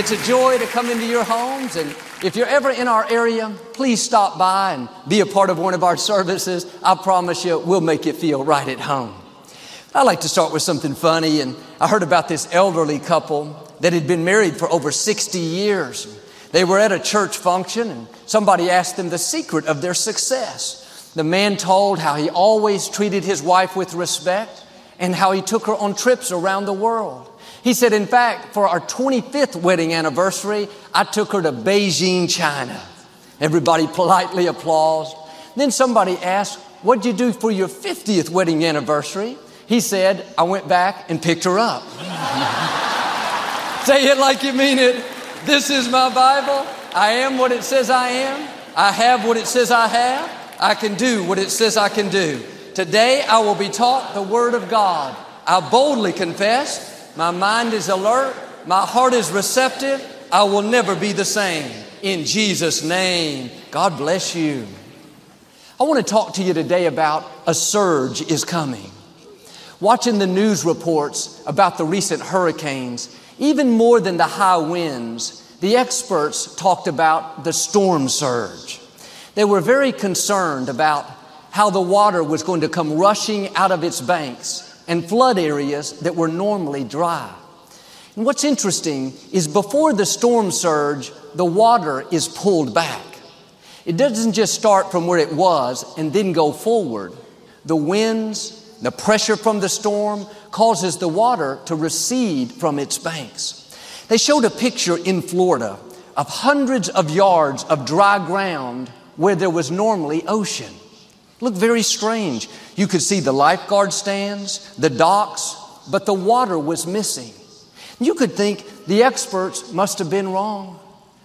It's a joy to come into your homes. And if you're ever in our area, please stop by and be a part of one of our services. I promise you, we'll make you feel right at home. I like to start with something funny. And I heard about this elderly couple that had been married for over 60 years. They were at a church function and somebody asked them the secret of their success. The man told how he always treated his wife with respect and how he took her on trips around the world. He said, in fact, for our 25th wedding anniversary, I took her to Beijing, China. Everybody politely applauds. Then somebody asked, What'd you do for your 50th wedding anniversary? He said, I went back and picked her up. Say it like you mean it. This is my Bible. I am what it says I am. I have what it says I have. I can do what it says I can do. Today I will be taught the Word of God. I boldly confess my mind is alert. My heart is receptive. I will never be the same. In Jesus' name, God bless you. I want to talk to you today about a surge is coming. Watching the news reports about the recent hurricanes, even more than the high winds, the experts talked about the storm surge. They were very concerned about how the water was going to come rushing out of its banks and flood areas that were normally dry. And what's interesting is before the storm surge, the water is pulled back. It doesn't just start from where it was and then go forward. The winds, the pressure from the storm causes the water to recede from its banks. They showed a picture in Florida of hundreds of yards of dry ground where there was normally ocean. Looked very strange. You could see the lifeguard stands, the docks, but the water was missing. You could think the experts must have been wrong.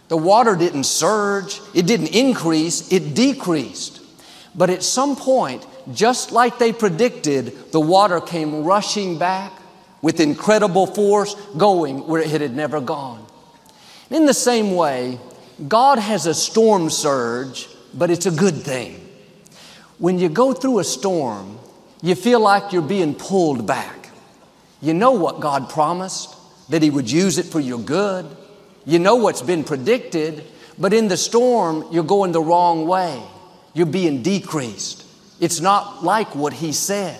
The water didn't surge, it didn't increase, it decreased. But at some point, just like they predicted, the water came rushing back with incredible force, going where it had never gone. In the same way, God has a storm surge, but it's a good thing. When you go through a storm, you feel like you're being pulled back. You know what God promised, that He would use it for your good. You know what's been predicted, but in the storm, you're going the wrong way. You're being decreased. It's not like what He said.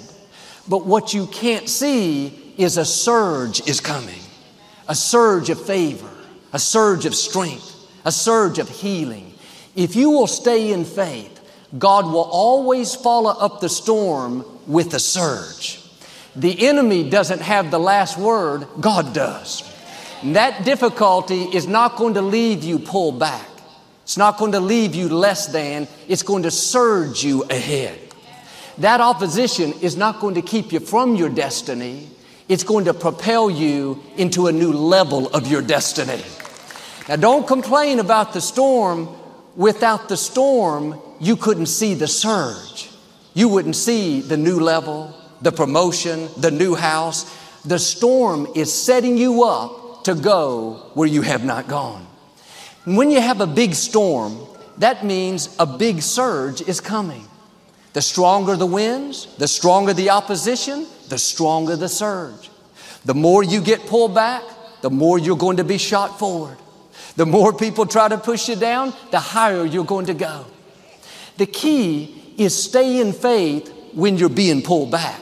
But what you can't see is a surge is coming, a surge of favor, a surge of strength, a surge of healing. If you will stay in faith, God will always follow up the storm with a surge. The enemy doesn't have the last word, God does. And that difficulty is not going to leave you pulled back. It's not going to leave you less than, it's going to surge you ahead. That opposition is not going to keep you from your destiny. It's going to propel you into a new level of your destiny. Now, don't complain about the storm. Without the storm, you couldn't see the surge. You wouldn't see the new level, the promotion, the new house. The storm is setting you up to go where you have not gone. When you have a big storm, that means a big surge is coming. The stronger the winds, the stronger the opposition, the stronger the surge. The more you get pulled back, the more you're going to be shot forward. The more people try to push you down, the higher you're going to go. The key is stay in faith when you're being pulled back.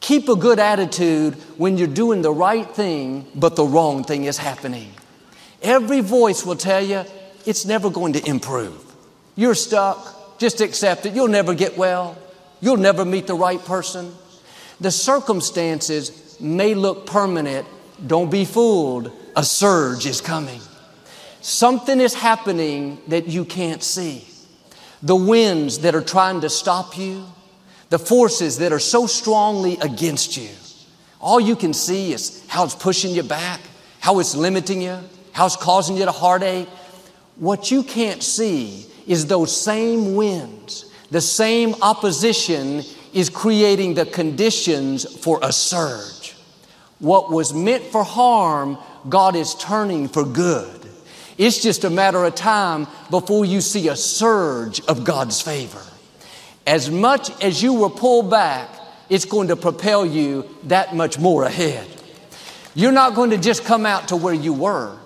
Keep a good attitude when you're doing the right thing, but the wrong thing is happening. Every voice will tell you it's never going to improve. You're stuck. Just accept it. You'll never get well. You'll never meet the right person. The circumstances may look permanent. Don't be fooled. A surge is coming. Something is happening that you can't see the winds that are trying to stop you, the forces that are so strongly against you. All you can see is how it's pushing you back, how it's limiting you, how it's causing you to heartache. What you can't see is those same winds, the same opposition is creating the conditions for a surge. What was meant for harm, God is turning for good. It's just a matter of time before you see a surge of God's favor. As much as you were pulled back, it's going to propel you that much more ahead. You're not going to just come out to where you were.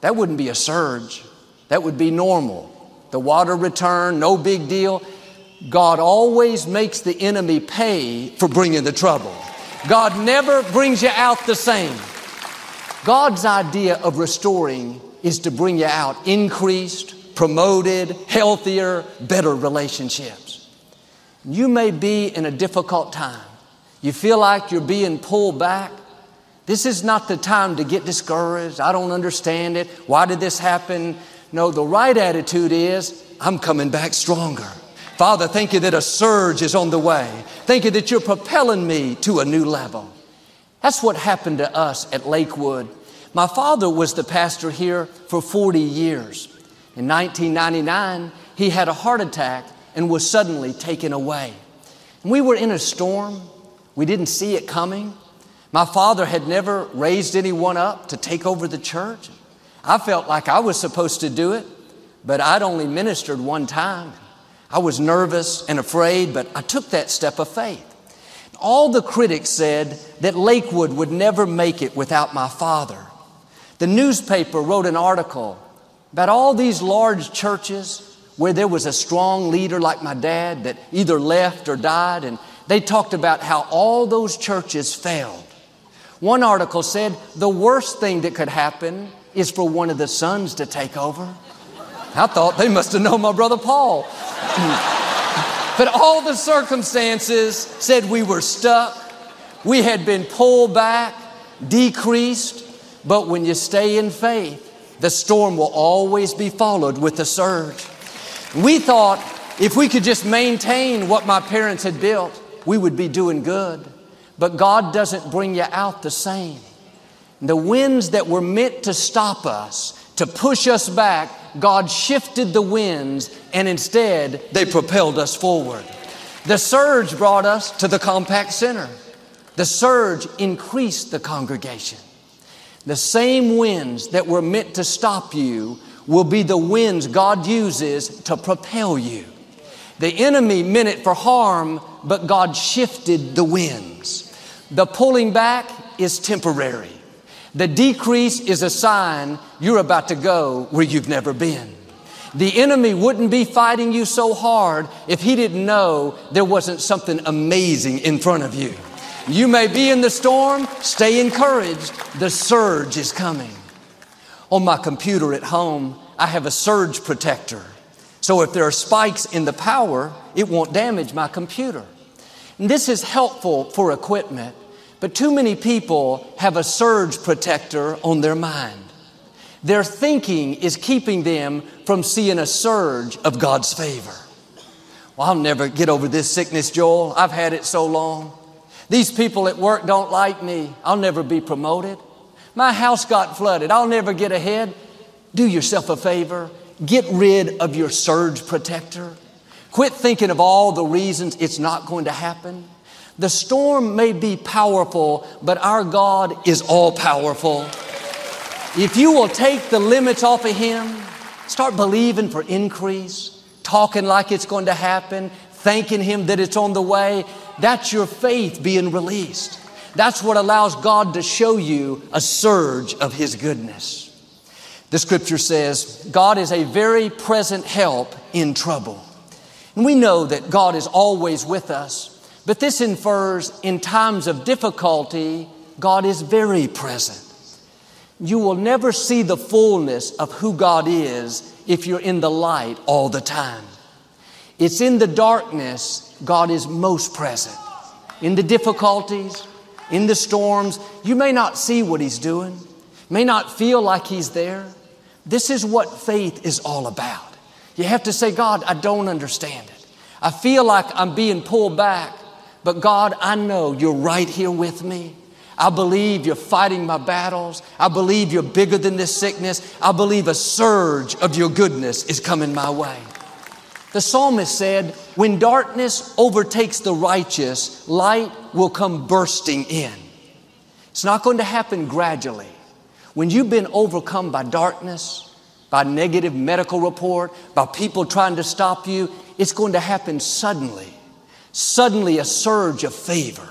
that wouldn't be a surge. That would be normal. The water return, no big deal. God always makes the enemy pay for bringing the trouble. God never brings you out the same. God's idea of restoring is to bring you out increased, promoted, healthier, better relationships. You may be in a difficult time. You feel like you're being pulled back. This is not the time to get discouraged. I don't understand it. Why did this happen? No, the right attitude is I'm coming back stronger. Father, thank you that a surge is on the way. Thank you that you're propelling me to a new level. That's what happened to us at Lakewood. My father was the pastor here for 40 years. In 1999, he had a heart attack and was suddenly taken away. We were in a storm. We didn't see it coming. My father had never raised anyone up to take over the church. I felt like I was supposed to do it, but I'd only ministered one time. I was nervous and afraid, but I took that step of faith. All the critics said that Lakewood would never make it without my father. The newspaper wrote an article about all these large churches where there was a strong leader like my dad that either left or died, and they talked about how all those churches failed. One article said the worst thing that could happen is for one of the sons to take over. I thought they must have known my brother Paul. but all the circumstances said we were stuck. We had been pulled back, decreased. But when you stay in faith, the storm will always be followed with a surge. We thought if we could just maintain what my parents had built, we would be doing good. But God doesn't bring you out the same. The winds that were meant to stop us, to push us back, God shifted the winds and instead they propelled us forward. The surge brought us to the Compaq Center. The surge increased the congregation. The same winds that were meant to stop you will be the winds God uses to propel you. The enemy meant it for harm, but God shifted the winds. The pulling back is temporary. The decrease is a sign you're about to go where you've never been. The enemy wouldn't be fighting you so hard if he didn't know there wasn't something amazing in front of you. You may be in the storm, stay encouraged. The surge is coming. On my computer at home, I have a surge protector. So if there are spikes in the power, it won't damage my computer. And this is helpful for equipment, but too many people have a surge protector on their mind. Their thinking is keeping them from seeing a surge of God's favor. Well, I'll never get over this sickness, Joel. I've had it so long. These people at work don't like me. I'll never be promoted. My house got flooded. I'll never get ahead. Do yourself a favor. Get rid of your surge protector. Quit thinking of all the reasons it's not going to happen. The storm may be powerful, but our God is all powerful. If you will take the limits off of Him, start believing for increase, talking like it's going to happen, thanking Him that it's on the way, that's your faith being released. That's what allows God to show you a surge of His goodness. The scripture says, God is a very present help in trouble. And we know that God is always with us, but this infers in times of difficulty, God is very present. You will never see the fullness of who God is if you're in the light all the time. It's in the darkness God is most present. In the difficulties, in the storms, you may not see what He's doing, may not feel like He's there. This is what faith is all about. You have to say, God, I don't understand it. I feel like I'm being pulled back, but God, I know you're right here with me. I believe you're fighting my battles. I believe you're bigger than this sickness. I believe a surge of your goodness is coming my way. The psalmist said, When darkness overtakes the righteous, light will come bursting in. It's not going to happen gradually. When you've been overcome by darkness, by negative medical report, by people trying to stop you, it's going to happen suddenly. Suddenly, a surge of favor.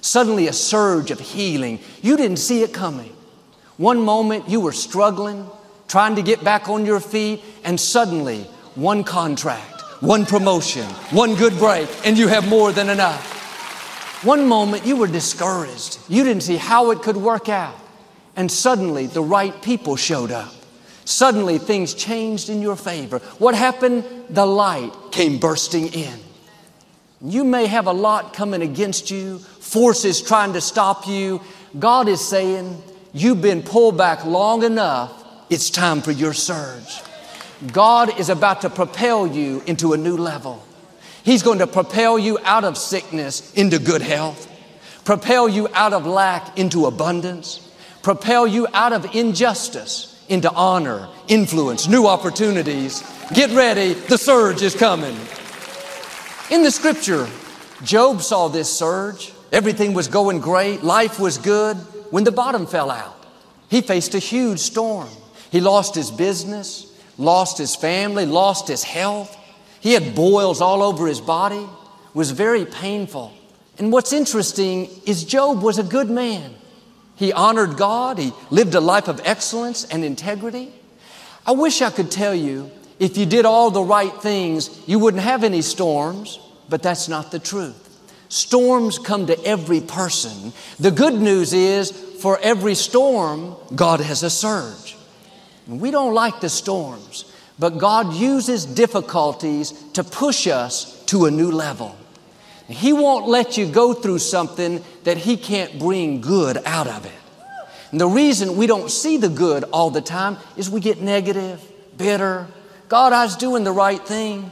Suddenly, a surge of healing. You didn't see it coming. One moment you were struggling, trying to get back on your feet, and suddenly one contract, one promotion, one good break, and you have more than enough. One moment you were discouraged. You didn't see how it could work out. And suddenly the right people showed up. Suddenly things changed in your favor. What happened? The light came bursting in. You may have a lot coming against you, forces trying to stop you. God is saying, You've been pulled back long enough. It's time for your surge. God is about to propel you into a new level. He's going to propel you out of sickness into good health, propel you out of lack into abundance, propel you out of injustice into honor, influence, new opportunities. Get ready, the surge is coming. In the scripture, Job saw this surge. Everything was going great, life was good when the bottom fell out. He faced a huge storm. He lost his business, lost his family, lost his health. He had boils all over his body, was very painful. And what's interesting is Job was a good man. He honored God, he lived a life of excellence and integrity. I wish I could tell you if you did all the right things, you wouldn't have any storms, but that's not the truth. Storms come to every person. The good news is for every storm, God has a surge. We don't like the storms. But God uses difficulties to push us to a new level. He won't let you go through something that He can't bring good out of it. And the reason we don't see the good all the time is we get negative, bitter. God, I was doing the right thing.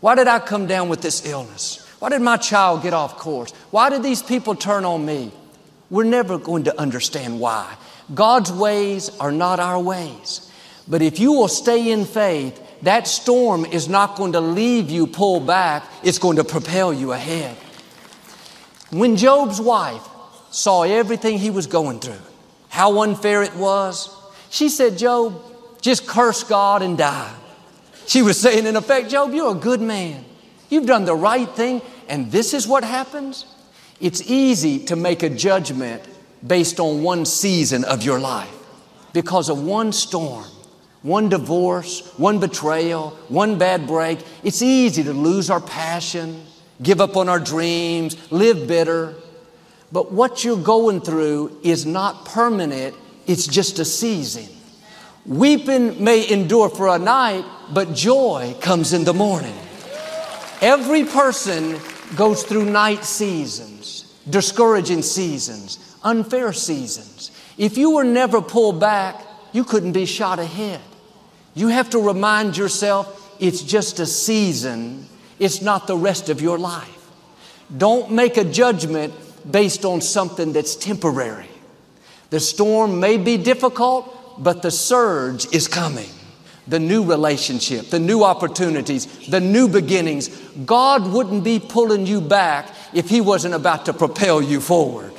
Why did I come down with this illness? Why did my child get off course? Why did these people turn on me? We're never going to understand why. God's ways are not our ways. But if you will stay in faith, that storm is not going to leave you pull back, it's going to propel you ahead. When Job's wife saw everything he was going through, how unfair it was, she said, Job, just curse God and die. She was saying, in effect, Job, you're a good man. You've done the right thing, and this is what happens. It's easy to make a judgment based on one season of your life because of one storm one divorce, one betrayal, one bad break. It's easy to lose our passion, give up on our dreams, live bitter. But what you're going through is not permanent, it's just a season. Weeping may endure for a night, but joy comes in the morning. Every person goes through night seasons, discouraging seasons, unfair seasons. If you were never pulled back, you couldn't be shot ahead. You have to remind yourself it's just a season, it's not the rest of your life. Don't make a judgment based on something that's temporary. The storm may be difficult, but the surge is coming. The new relationship, the new opportunities, the new beginnings. God wouldn't be pulling you back if He wasn't about to propel you forward.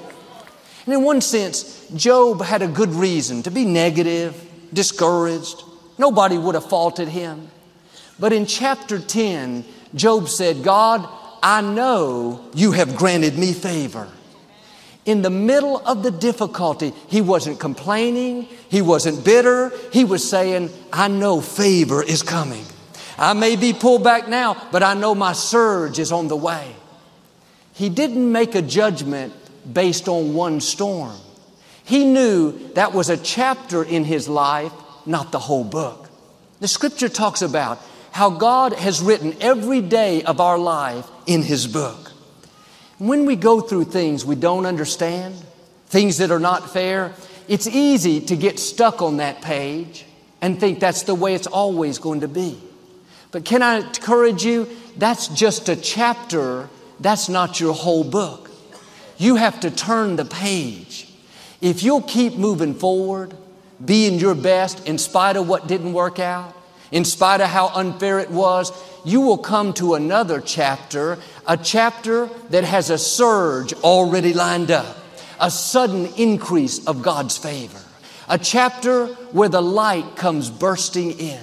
And in one sense, Job had a good reason to be negative, discouraged. Nobody would have faulted him. But in chapter 10, Job said, God, I know you have granted me favor. In the middle of the difficulty, he wasn't complaining, he wasn't bitter, he was saying, I know favor is coming. I may be pulled back now, but I know my surge is on the way. He didn't make a judgment based on one storm. He knew that was a chapter in his life not the whole book. The scripture talks about how God has written every day of our life in His book. When we go through things we don't understand, things that are not fair, it's easy to get stuck on that page and think that's the way it's always going to be. But can I encourage you? That's just a chapter, that's not your whole book. You have to turn the page. If you'll keep moving forward, being your best in spite of what didn't work out, in spite of how unfair it was, you will come to another chapter, a chapter that has a surge already lined up, a sudden increase of God's favor, a chapter where the light comes bursting in,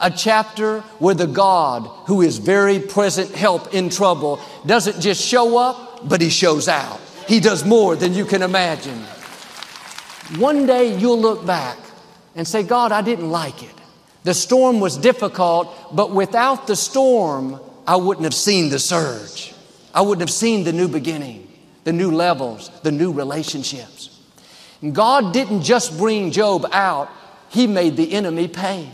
a chapter where the God who is very present help in trouble doesn't just show up, but He shows out. He does more than you can imagine. One day you'll look back and say, God, I didn't like it. The storm was difficult, but without the storm, I wouldn't have seen the surge. I wouldn't have seen the new beginning, the new levels, the new relationships. And God didn't just bring Job out, He made the enemy pay.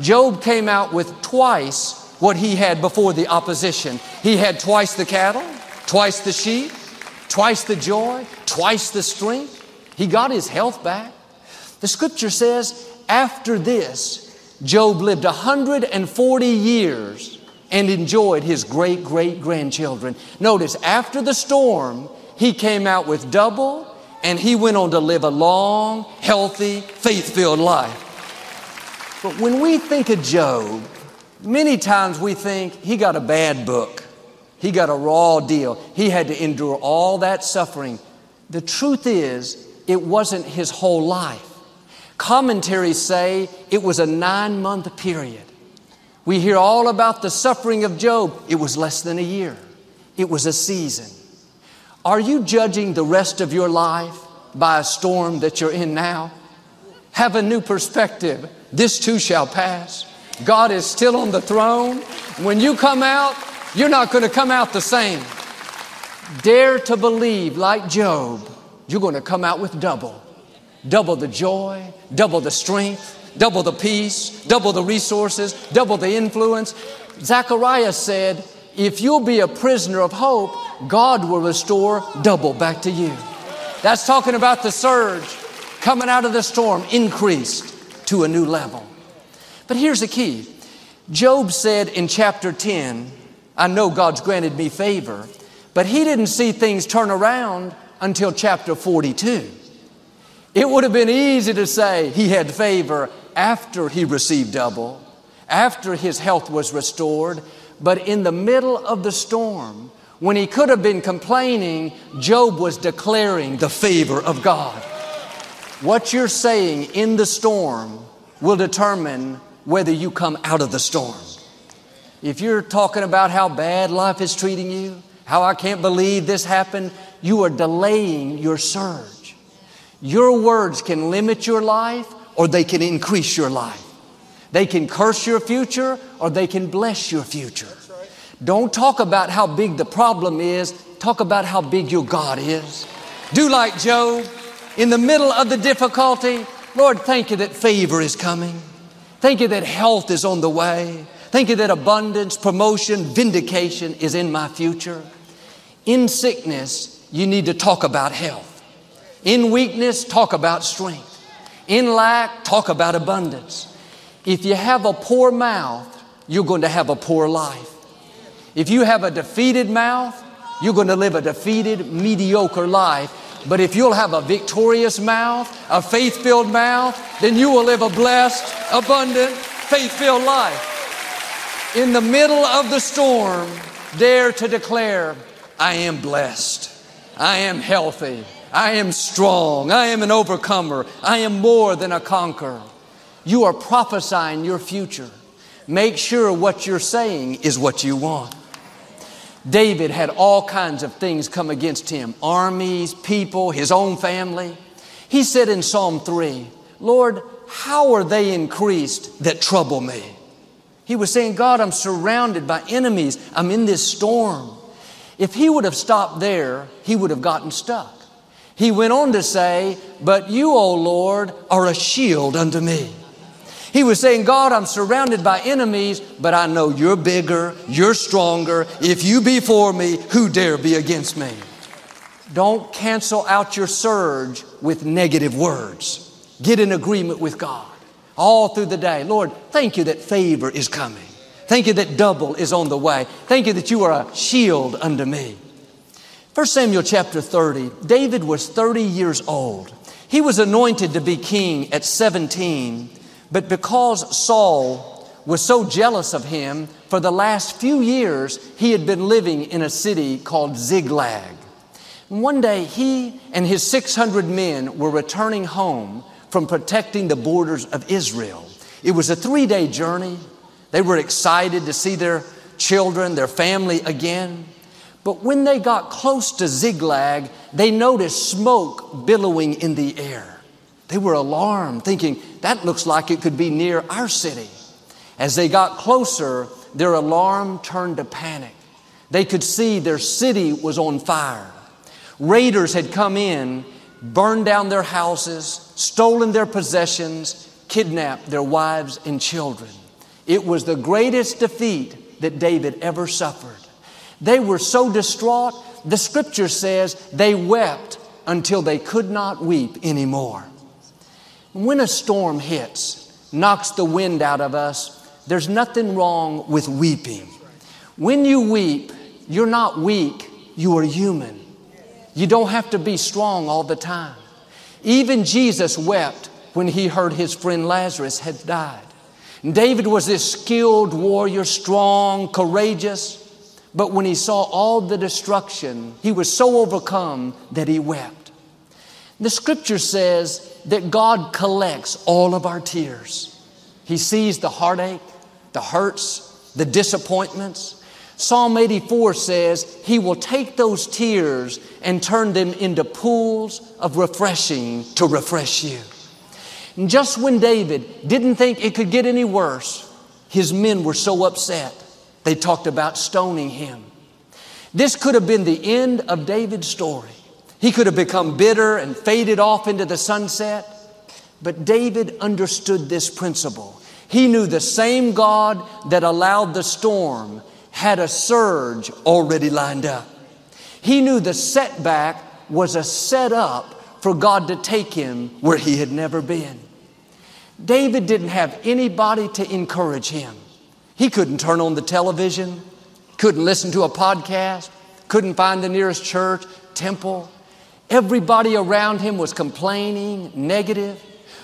Job came out with twice what he had before the opposition. He had twice the cattle, twice the sheep, twice the joy, twice the strength. He got his health back. The scripture says, after this, Job lived 140 years and enjoyed his great great grandchildren. Notice, after the storm, he came out with double and he went on to live a long, healthy, faith filled life. But when we think of Job, many times we think he got a bad book. He got a raw deal. He had to endure all that suffering. The truth is, it wasn't his whole life. Commentaries say it was a nine month period. We hear all about the suffering of Job. It was less than a year, it was a season. Are you judging the rest of your life by a storm that you're in now? Have a new perspective. This too shall pass. God is still on the throne. When you come out, you're not going to come out the same. Dare to believe, like Job, you're going to come out with double. Double the joy, double the strength, double the peace, double the resources, double the influence. Zechariah said, if you'll be a prisoner of hope, God will restore double back to you. That's talking about the surge coming out of the storm, increased to a new level. But here's the key Job said in chapter 10, I know God's granted me favor, but he didn't see things turn around until chapter 42. It would have been easy to say he had favor after he received double, after his health was restored, but in the middle of the storm, when he could have been complaining, Job was declaring the favor of God. What you're saying in the storm will determine whether you come out of the storm. If you're talking about how bad life is treating you, how I can't believe this happened, you are delaying your surge. Your words can limit your life or they can increase your life. They can curse your future or they can bless your future. Don't talk about how big the problem is, talk about how big your God is. Do like Job in the middle of the difficulty. Lord, thank you that favor is coming. Thank you that health is on the way. Thank you that abundance, promotion, vindication is in my future. In sickness, you need to talk about health. In weakness, talk about strength. In lack, talk about abundance. If you have a poor mouth, you're going to have a poor life. If you have a defeated mouth, you're going to live a defeated, mediocre life but if you'll have a victorious mouth, a faith filled mouth, then you will live a blessed, abundant, faith filled life. In the middle of the storm, dare to declare, I am blessed. I am healthy. I am strong. I am an overcomer. I am more than a conqueror. You are prophesying your future. Make sure what you're saying is what you want. David had all kinds of things come against him armies, people, his own family. He said in Psalm 3, Lord, how are they increased that trouble me? He was saying, God, I'm surrounded by enemies. I'm in this storm. If he would have stopped there, he would have gotten stuck. He went on to say, But you, O Lord, are a shield unto me. He was saying, God, I'm surrounded by enemies, but I know you're bigger, you're stronger. If you be for me, who dare be against me? Don't cancel out your surge with negative words. Get in agreement with God all through the day. Lord, thank you that favor is coming. Thank you that double is on the way. Thank you that you are a shield unto me. 1 Samuel chapter 30, David was 30 years old. He was anointed to be king at 17 but because Saul was so jealous of him, for the last few years he had been living in a city called Ziklag. And one day he and his 600 men were returning home from protecting the borders of Israel. It was a three day journey. They were excited to see their children, their family again. But when they got close to Ziklag, they noticed smoke billowing in the air. They were alarmed, thinking, that looks like it could be near our city. As they got closer, their alarm turned to panic. They could see their city was on fire. Raiders had come in, burned down their houses, stolen their possessions, kidnapped their wives and children. It was the greatest defeat that David ever suffered. They were so distraught, the scripture says they wept until they could not weep anymore. When a storm hits, knocks the wind out of us, there's nothing wrong with weeping. When you weep, you're not weak, you are human. You don't have to be strong all the time. Even Jesus wept when he heard his friend Lazarus had died. David was this skilled warrior, strong, courageous, but when he saw all the destruction, he was so overcome that he wept. The scripture says that God collects all of our tears. He sees the heartache, the hurts, the disappointments. Psalm 84 says he will take those tears and turn them into pools of refreshing to refresh you. And just when David didn't think it could get any worse, his men were so upset, they talked about stoning him. This could have been the end of David's story. He could have become bitter and faded off into the sunset. But David understood this principle. He knew the same God that allowed the storm had a surge already lined up. He knew the setback was a setup for God to take him where he had never been. David didn't have anybody to encourage him. He couldn't turn on the television, couldn't listen to a podcast, couldn't find the nearest church, temple. Everybody around him was complaining, negative.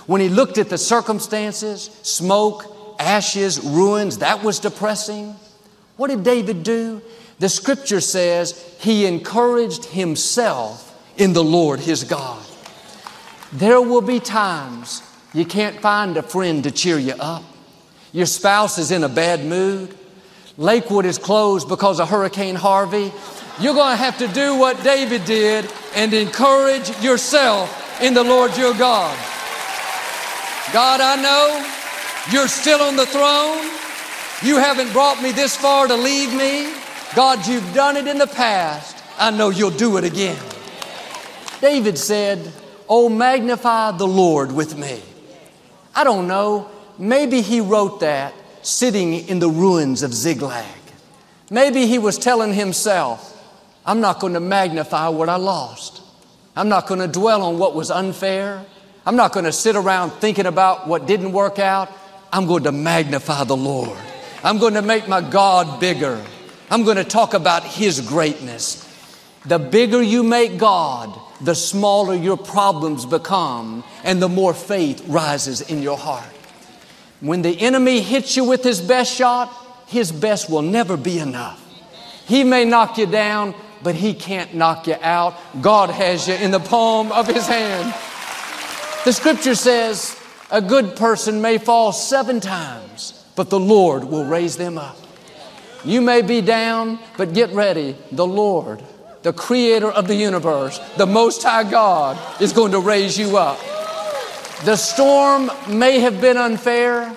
When he looked at the circumstances, smoke, ashes, ruins, that was depressing. What did David do? The scripture says he encouraged himself in the Lord his God. There will be times you can't find a friend to cheer you up. Your spouse is in a bad mood. Lakewood is closed because of Hurricane Harvey. You're going to have to do what David did and encourage yourself in the Lord your God. God, I know you're still on the throne. You haven't brought me this far to leave me. God, you've done it in the past. I know you'll do it again. David said, Oh, magnify the Lord with me. I don't know. Maybe he wrote that sitting in the ruins of Ziklag. Maybe he was telling himself, I'm not going to magnify what I lost. I'm not going to dwell on what was unfair. I'm not going to sit around thinking about what didn't work out. I'm going to magnify the Lord. I'm going to make my God bigger. I'm going to talk about His greatness. The bigger you make God, the smaller your problems become, and the more faith rises in your heart. When the enemy hits you with his best shot, his best will never be enough. He may knock you down, but he can't knock you out. God has you in the palm of his hand. The scripture says, a good person may fall seven times but the Lord will raise them up. You may be down, but get ready. The Lord, the creator of the universe, the Most High God, is going to raise you up. The storm may have been unfair,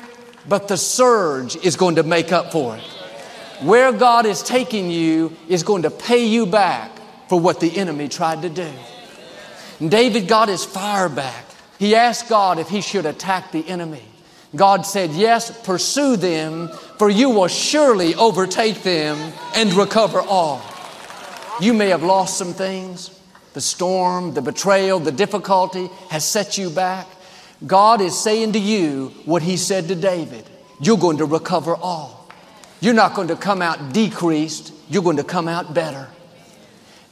but the surge is going to make up for it. Where God is taking you is going to pay you back for what the enemy tried to do. David got his fire back. He asked God if he should attack the enemy. God said, Yes, pursue them, for you will surely overtake them and recover all. You may have lost some things. The storm, the betrayal, the difficulty has set you back. God is saying to you what He said to David you're going to recover all. You're not going to come out decreased, you're going to come out better.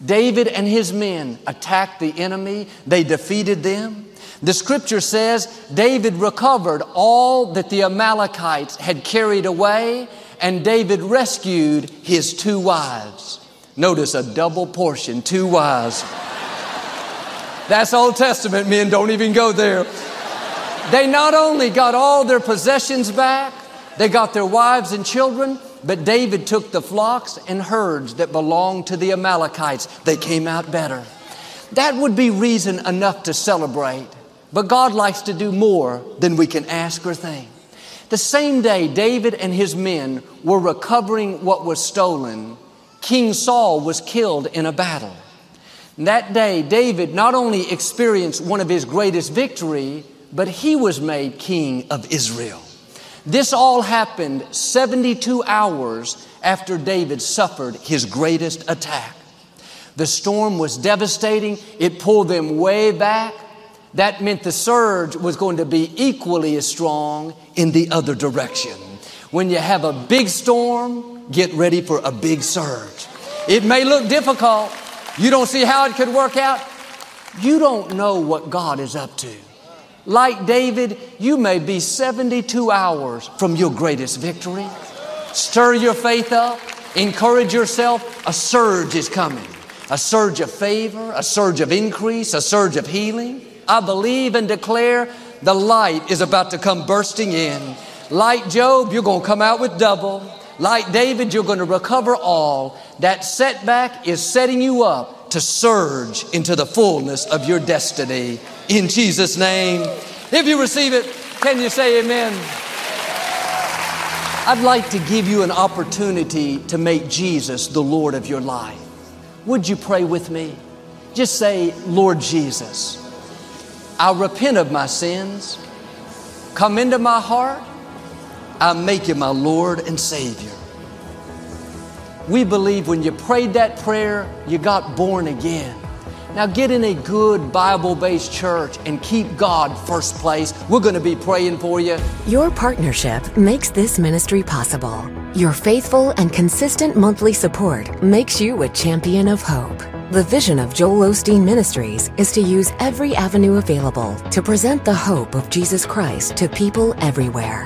David and his men attacked the enemy, they defeated them. The scripture says David recovered all that the Amalekites had carried away, and David rescued his two wives. Notice a double portion, two wives. That's Old Testament, men, don't even go there. They not only got all their possessions back, they got their wives and children, but David took the flocks and herds that belonged to the Amalekites. They came out better. That would be reason enough to celebrate but God likes to do more than we can ask or think. The same day David and his men were recovering what was stolen, King Saul was killed in a battle. that day, David not only experienced one of his greatest victory, but he was made king of Israel. This all happened 72 hours after David suffered his greatest attack. The storm was devastating. It pulled them way back. That meant the surge was going to be equally as strong in the other direction. When you have a big storm, get ready for a big surge. It may look difficult. You don't see how it could work out. You don't know what God is up to. Like David, you may be 72 hours from your greatest victory. Stir your faith up, encourage yourself. A surge is coming a surge of favor, a surge of increase, a surge of healing. I believe and declare the light is about to come bursting in. Like Job, you're going to come out with double. Like David, you're going to recover all. That setback is setting you up to surge into the fullness of your destiny. In Jesus' name. If you receive it, can you say amen? I'd like to give you an opportunity to make Jesus the Lord of your life. Would you pray with me? Just say, Lord Jesus, I repent of my sins. Come into my heart. I make you my Lord and Savior. We believe when you prayed that prayer, you got born again. Now get in a good Bible based church and keep God first place. We're going to be praying for you. Your partnership makes this ministry possible. Your faithful and consistent monthly support makes you a champion of hope. The vision of Joel Osteen Ministries is to use every avenue available to present the hope of Jesus Christ to people everywhere.